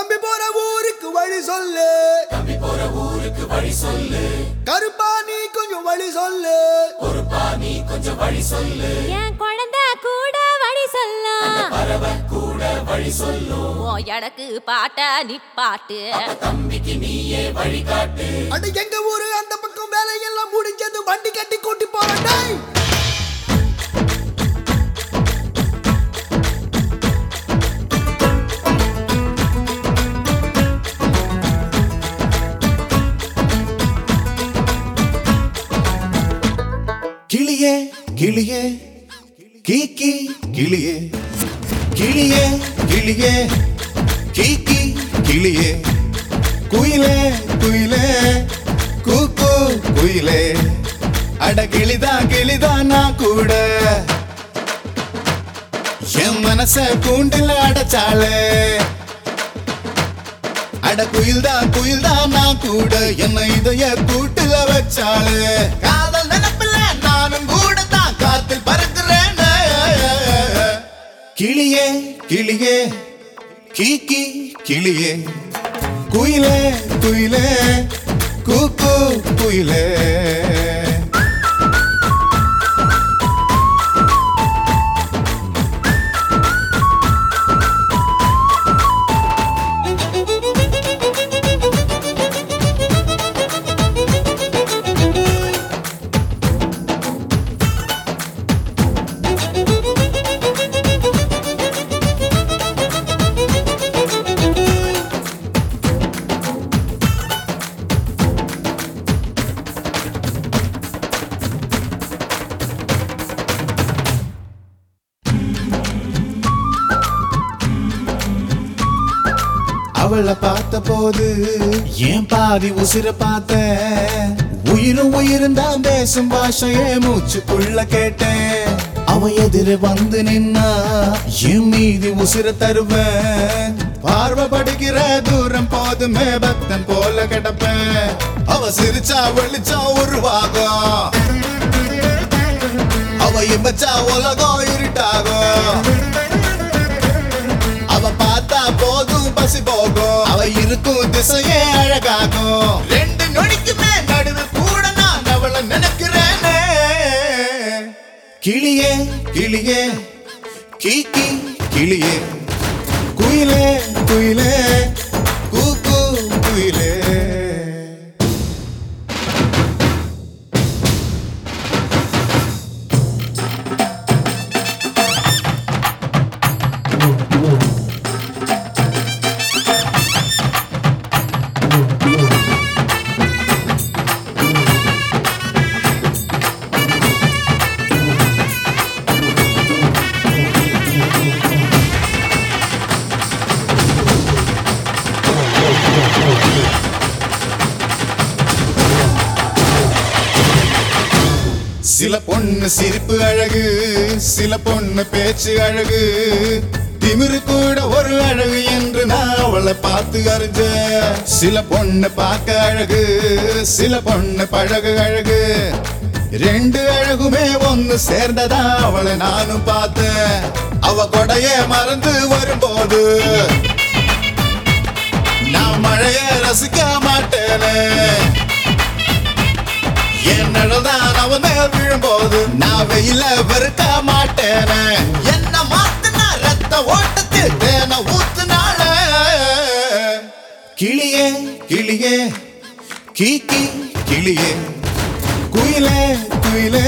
தம்பி போற ஊருக்கு வழி சொல்லு. தம்பி போற ஊருக்கு வழி சொல்லு. கருப்பா நீ கொஞ்சம் வழி சொல்லு. பொறுப்பா நீ கொஞ்சம் வழி சொல்லு. என் குழந்தை கூட வழி சொல்லும் கூட வழி சொல்லும் எனக்கு பாட்ட நிப்பாட்டு. தம்பிக்கு நீயே வழிகாட்டு. அட எங்க ஊரு? அந்த பக்கம் வேலையெல்லாம் முடிஞ்சது. வண்டி கட்டி கூட்டி போறேன். கிளியே கீக்கி கிளியே. கிளியே கிளியே. கீக்கி கிளியே. குயிலே குயிலே. கூக்கு குயிலே. அட கிளிதா கிளிதா நான் கூட. என் மனச கூண்டில் அடைச்சாளே. அட குயில்தா குயில்தா நான் கூட. என்ன இதய கூட்டுல வச்சாளு. கிளியே கீக்கி கிளியே. குயிலே குயிலே கூக்கு குயிலே. அவளை பார்த்த போது ஏன் பாதி உசிர பார்த்த உயிரும் உயிரும் தான் பேசும் பாஷையே மூச்சுக்குள்ள கேட்டேன். அவ எதிர வந்து நின்னா என் மீதி உசிர தருவேன். பார்வை படுகிற தூரம் போதுமே பக்தன் போல கிடப்பேன். அவ சிரிச்சா வெளிச்சா உருவாகும் அவ இம்பச்சா உலகம் இருட்டாகும் இருக்கும் திசையே அழகாகும். ரெண்டு நொடிக்குமே நடுவு கூட நான் அவளை நினைக்கிறேனே. கிளியே கிளியே கீக்கி கிளியே. குயிலே குயிலே சில பொண்ணு சிரிப்பு அழகு சில பொண்ணு பேச்சு அழகு. திமிரு கூட ஒரு அழகு என்று நான் அவளை பார்த்து அறிஞ்ச சில பொண்ணு பார்க்க அழகு சில பொண்ணு பழகு அழகு. ரெண்டு அழகுமே ஒன்னு சேர்ந்ததா அவளை நானும் பார்த்தேன். அவ கொடைய மறந்து வரும்போது நான் மழைய ரசிக்க மாட்டேனே. என் நிழல்தான் அவன் மேல் விழும்போது நான் வெயில வெறுக்க மாட்டேனே. என்ன மாத்தினா ரத்த ஓட்டத்தில் தேன ஊத்துனால கிளியே கிளியே கீக்கி கிளியே. குயிலே குயிலே.